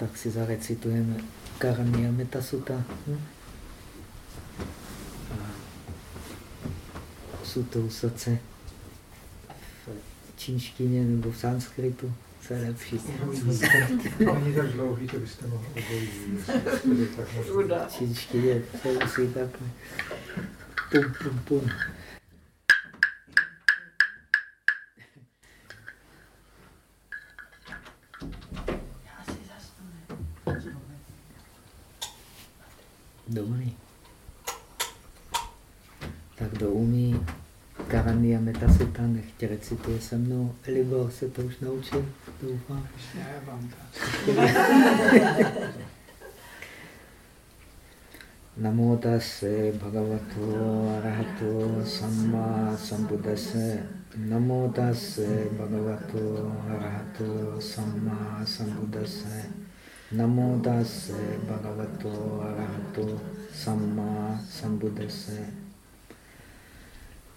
tak si zarecitujeme Karania Metasuta. Hm? Sutru srdce v čínštině nebo v sanskritu, je lepší. Není tak dlouhý, to byste mohli obojí. Čínštině se musí tak pum, pum, pum. Dobrý. Tak kdo umí Karania Metasita, nechť recituje se mnou. Libor se to už naučil, doufám. Já vám Namo tase bhagavato arahato samma sambuddhase. Namo tase bhagavato arahato samma sambuddhase. Namo tase bhagavato arahato samma sambuddhase.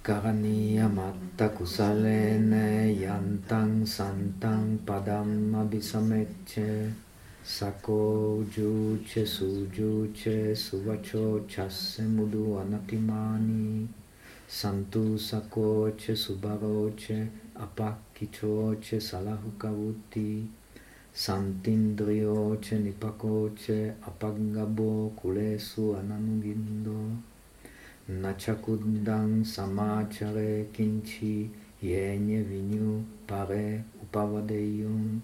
Karaniya matta kusalene yantang santang padam abhisamecce sako juche sujuche suvacho chasse mudu anatimani. Santu sakoche subaroche apakichoche salahukavuti Santindriyoče nipakoče apagabo kulesu ananugindo načakudang samáčare kinči jeně vinyu pare upavadeyum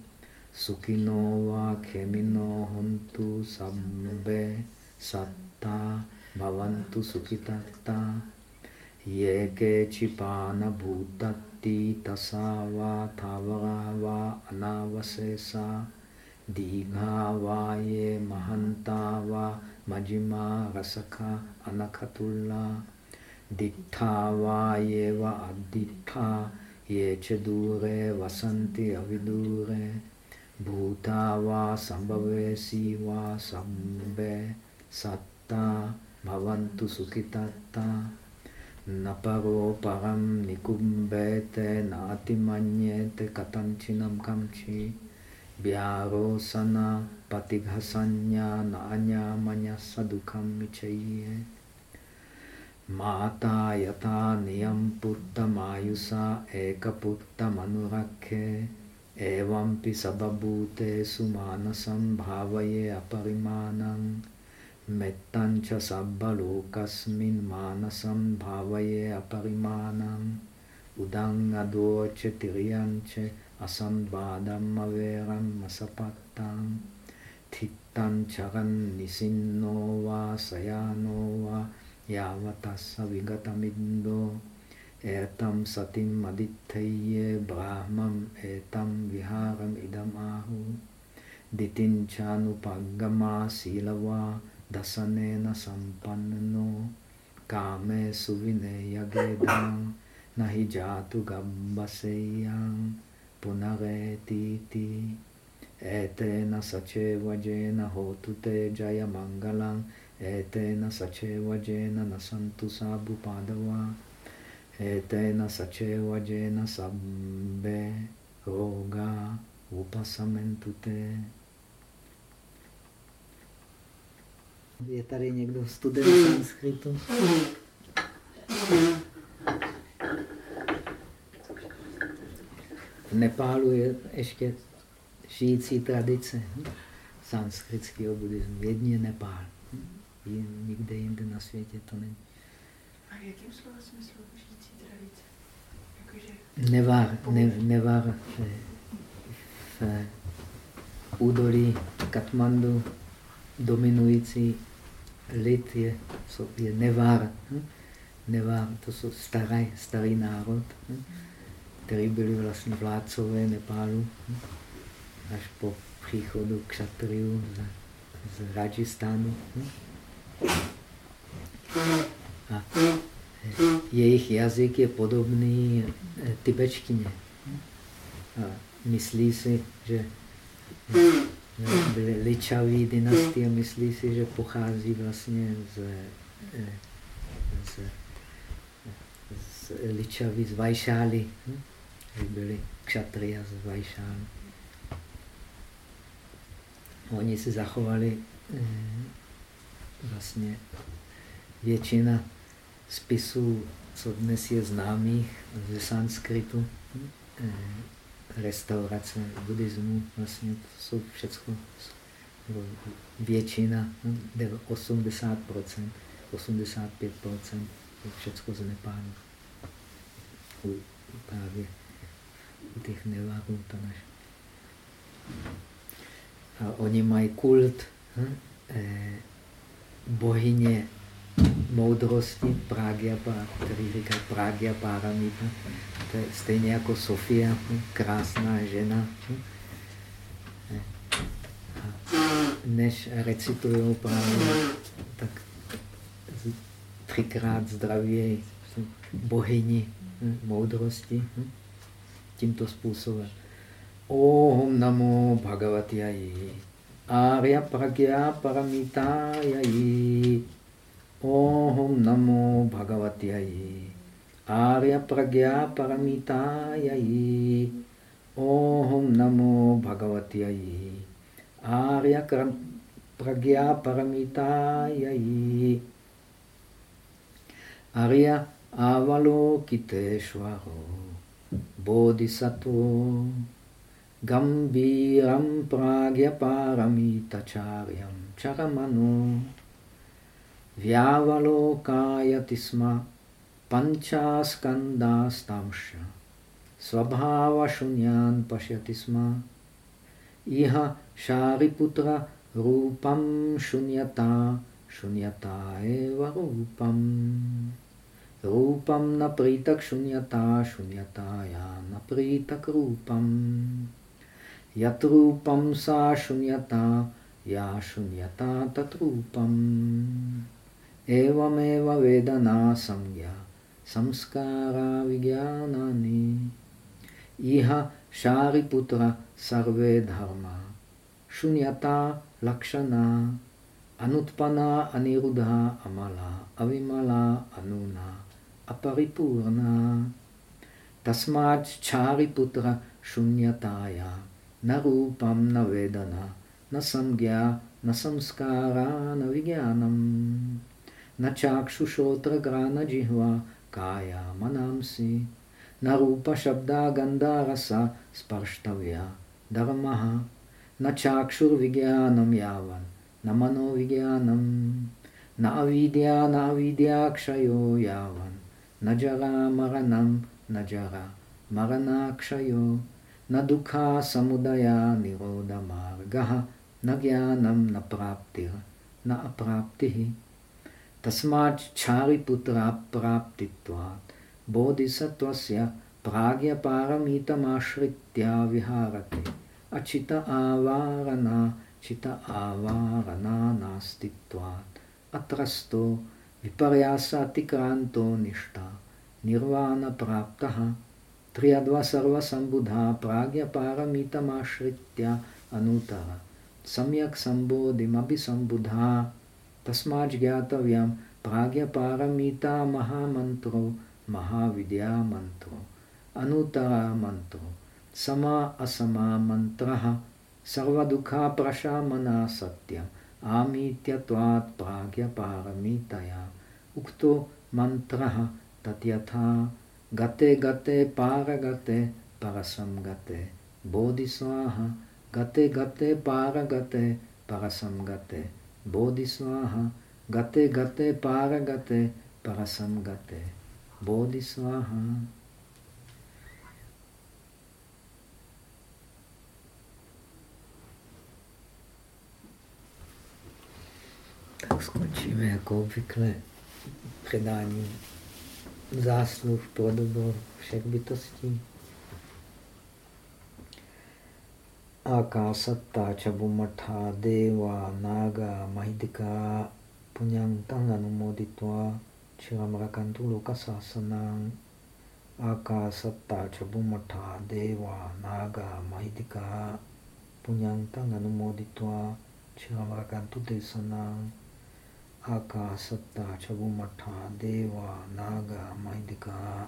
sukino khemino hontu sabbe satta bhavantu sukitatta yeke chipana bhutat ti tasava thavarava anavasesa digha ye mahantava majima rasaka anakatulla dittha yeva additha ye chedure vasanti avidure bhuta va sambhavesi va sambe satta bhavantu sukhitatta naparo param nikumbete natimanyete katanchinam kamchi vyarosana patighasanya nanya manyasa dukam michaye mata yata niyam putta mayusa eka putta manurakhe evampi sababhute sumanasam bhavaye aparimanam Mettancha sabba lokasmin manasam bhavaye aparimanam udang adoche tiriyanche asambhadam averam masapattam thittan charan nisinno va sayano va yavatassa vigatamindo etam satim adittheye brahmam etam viharam idam ahu ditinchanupaggama silava dasanena sampanno kame suvine yagedam nahi jatu gabbaseyam punaretiti etena saceva jena hotu te jaya mangalam etena saceva jena nasantu sabu padava etena saceva jena sabbe roga upasamentu Je tady někdo student sanskritu? V Nepálu je ještě žijící tradice sanskritského buddhismu. Jedně Nepál. Nikde jinde na světě to není. A v jakém slova smyslu žijící tradice? Jakože... Nevar, ne, nevar v, v údolí Katmandu dominující lid je, je Nevar. Hm? Nevar, to jsou starý, starý národ, hm? který byli vlastně vládcové Nepálu hm? až po příchodu kšatriů z, z Rajistánu. A jejich jazyk je podobný eh, tibetštině. A myslí si, že byly ličavý dynastie, myslí si, že pochází vlastně z, eh, z, z ličavý, z Vajšály. Hm? Byli kšatria z Vajšály. oni si zachovali eh, vlastně většina spisů, co dnes je známých ze sanskritu, eh, restaurace buddhismu, vlastně to jsou všechno většina, 80%, 85% je všechno z Nepálu. Právě u těch nevárů to naše. A oni mají kult hm? eh, bohyně moudrosti, Pragya, který říká Pragya Paramita. To je stejně jako Sofia, hm? krásná žena. Hm? Než recitují právě, tak třikrát zdravěji bohyni hm? moudrosti hm? tímto způsobem. Om namo bhagavatyai Arya pragya paramitayai Om namo bhagavatyai Arya pragya paramitayai Om namo bhagavatyai Arya pragya paramitayai Arya avalokiteshvaro Bodhisattva Gambiram pragyaparamitacharyam Vyavalokayati sma panchaskandastamsha Svabhava shunyan pashyati sma Iha shariputra rupam shunyata shunyata eva rupam Rupam napritak shunyata shunyata ya napritak rupam Yatrupam sa shunyata ya shunyata tatrupam. Evameva vedana samgya samskara vigyanani. Iha shariputra sarve dharma. Shunyata lakshana. Anutpana anirudha amala avimala anuna aparipurna. Tasmat chariputra shunyataya na rupam, na vedana, na samgya, na samskara, na vigyanam, na chakshushotra grana jihva, काया मनांसि न रूपशब्दा गन्धारसा स्पर्ष्टव्या धर्मः न चाक्षुर्विज्ञानं यावन् न मनोविज्ञानं न अविद्या नाविद्याक्षयो यावन् न जरामरणं न जरा मरणाक्षयो न दुःखा समुदया निरोधमार्गः न ज्ञानं न प्राप्तिः न अप्राप्तिः तस्मात् क्षारिपुत्राप्राप्तित्वात् बोधिसत्त्वस्य प्राज्ञपारमितमाश्रित्या विहारते। अचित आवारणा, चित आवारणा नास्तित्वात्। अत्रस्तो विपर्यासातिक्रान्तो निष्ठा, निर्वाणप्राप्तः। त्र्यद्वा सर्वसम्बुधा प्राज्ञपारमितमाश्रित्य अनुतः। सम्यक् सम्बोधिमभिसम्बुधा। तस्मात् ज्ञातव्यं प्राज्ञपारमिता महामन्त्रो, महाविद्यामन्त्रो अनुतरामन्त्रो समा असमा असमामन्त्रः, सर्वदुःखाप्रशामना सत्यम्। आमीत्यत्वात् प्राज्ञपारमितया उक्तो मन्त्रः तद्यथा। गते गते पारगते परसं गते बोधिस्वाहा। गते गते पारगते परसं गते tatyatha Gate gate para gate parasam gate bodhiswaha Tak skončíme jako obvykle předání zásluh pro dobro všech bytostí. Akasatta Chabumatha Deva Naga Mahidika Punyantang Anumoditva Chiramrakantu Lokasasanang Akasatta Chabumatha Deva Naga Mahidika Punyantang Anumoditva Chiramrakantu Desanang akasatta chabumatha deva naga maidika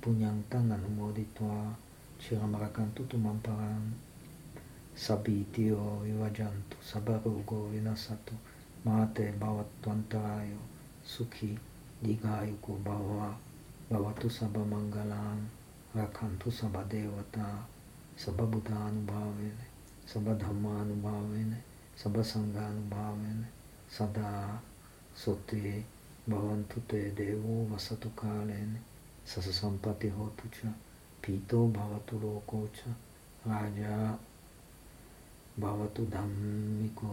punyang tangan umoditwa chiramarakantu tumamparang sabitio vivajantu, sabarugo vinasato, mate bhavatvantayo, sukhi digayuko bhava, bhavatu sabamangalam, rakhantu sabadevata, sababudhanubhavene, sabadhammanubhavene, sabasanghanubhavene, sada sote bhavantu te devo vasatu kalene, sasa sampati hotu cha, pito bhavatu loko cha, raja bhavatu dhammiko